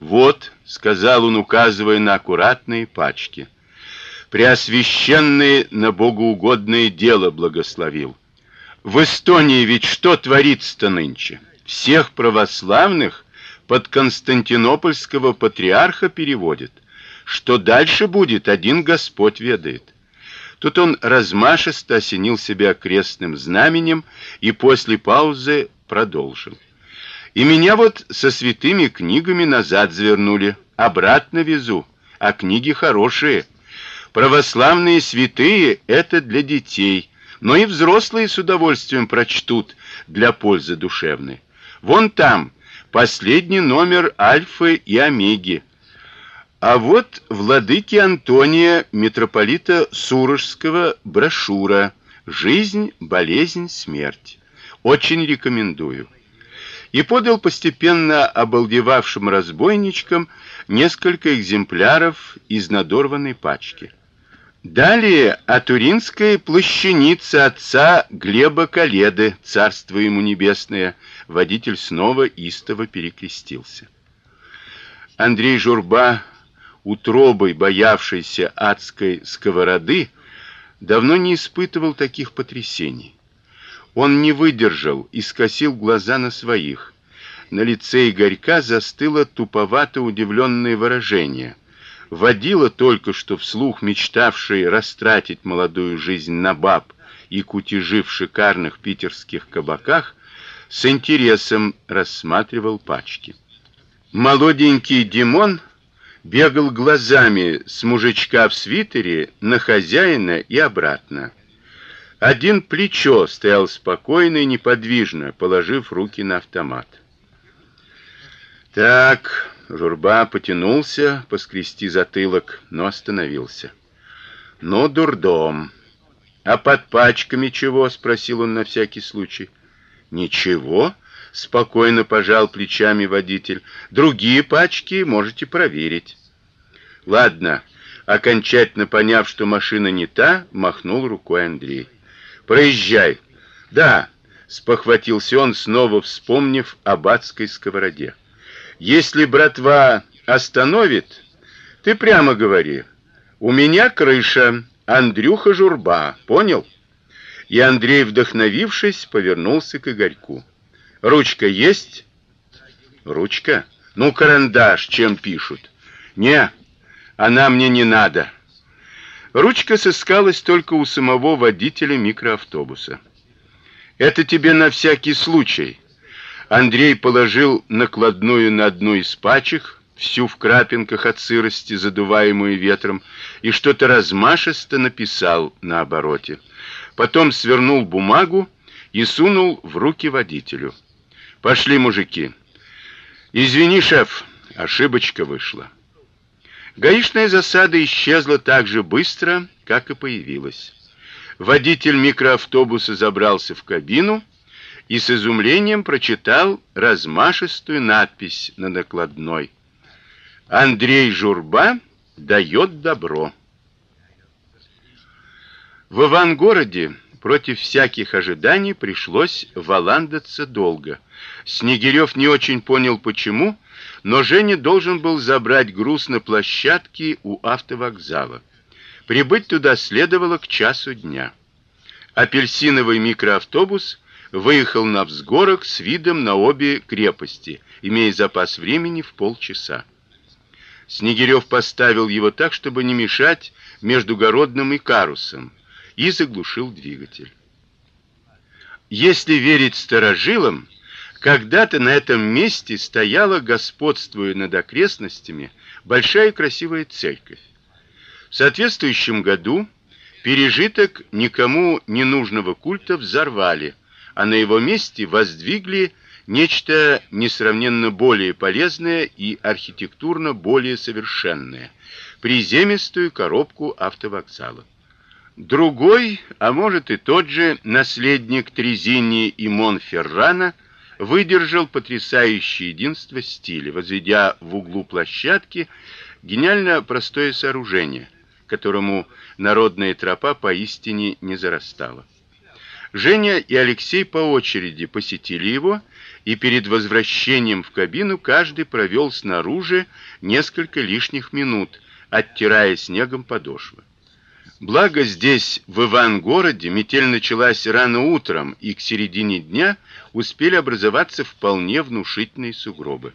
Вот, сказал он, указывая на аккуратные пачки. Преосвященный на богоугодное дело благословил. В Эстонии ведь что творится нынче? Всех православных под константинопольского патриарха переводят. Что дальше будет, один Господь ведает. Тут он размашисто осенил себя крестным знаменем и после паузы продолжил. И меня вот со святыми книгами назад завернули, обратно везу, а книги хорошие. Православные святые это для детей, но и взрослые с удовольствием прочтут для пользы душевной. Вон там последний номер Альфы и Омеги. А вот владыки Антония митрополита Сурожского брошюра Жизнь, болезнь, смерть. Очень рекомендую. И подал постепенно обалдевавшим разбойничкам несколько экземпляров из надорванной пачки. Далее о туринской плащанице отца Глеба Каледы, царство ему небесное, водитель снова истово перекрестился. Андрей Журба, утробой боявшийся адской сковороды, давно не испытывал таких потрясений. Он не выдержал и скосил глаза на своих. На лице Игорька застыло туповато удивленное выражение – водила только что вслух мечтавший растратить молодую жизнь на баб и кутежи в шикарных питерских кабаках, с интересом рассматривал пачки. Молоденький Димон бегал глазами с мужичка в свитере на хозяина и обратно. Один плечо стоял спокойно и неподвижно, положив руки на автомат. Так, Журба потянулся поскрести затылок, но остановился. "Ну, дурдом. А под пачками чего?" спросил он на всякий случай. "Ничего", спокойно пожал плечами водитель. "Другие пачки можете проверить". Ладно, окончательно поняв, что машина не та, махнул рукой Андрей. "Проезжай". "Да", спохватился он, снова вспомнив об адской сковороде. Если братва остановит, ты прямо говори: "У меня крыша, Андрюха Журба". Понял? И Андрей, вдохновившись, повернулся к Игорьку. Ручка есть? Ручка? Ну, карандаш, чем пишут? Не, она мне не надо. Ручка сыскалась только у самого водителя микроавтобуса. Это тебе на всякий случай. Андрей положил накладную на одну из пачек, всю в крапинках от сырости, задуваемую ветром, и что-то размашисто написал на обороте. Потом свернул бумагу и сунул в руки водителю. Пошли, мужики. Извини, шеф, ошибочка вышла. Гаишная засада исчезла так же быстро, как и появилась. Водитель микроавтобуса забрался в кабину и с изумлением прочитал размашистую надпись на накладной. Андрей Журба дает добро. В Ивангороде против всяких ожиданий пришлось валандаться долго. Снегирев не очень понял почему, но Женя должен был забрать груз на площадке у автовокзала. Прибыть туда следовало к часу дня. Апельсиновый микроавтобус выехал на взгорок с видом на обе крепости, имея запас времени в полчаса. Снегирев поставил его так, чтобы не мешать между Городным и Карусом, и заглушил двигатель. Если верить старожилам, когда-то на этом месте стояла, господствуя над окрестностями, большая красивая церковь. В соответствующем году пережиток никому не нужного культа взорвали – а на его месте воздвигли нечто несравненно более полезное и архитектурно более совершенное приземистую коробку автовокзала. Другой, а может и тот же наследник Трезини и Монферрана выдержал потрясающее единство стиля, возведя в углу площадки гениально простое сооружение, которому народная тропа поистине не зарастала. Женя и Алексей по очереди посетили его и перед возвращением в кабину каждый провел снаружи несколько лишних минут, оттирая снегом подошвы. Благо здесь, в Ивангороде, метель началась рано утром, и к середине дня успели образоваться вполне внушительные сугробы.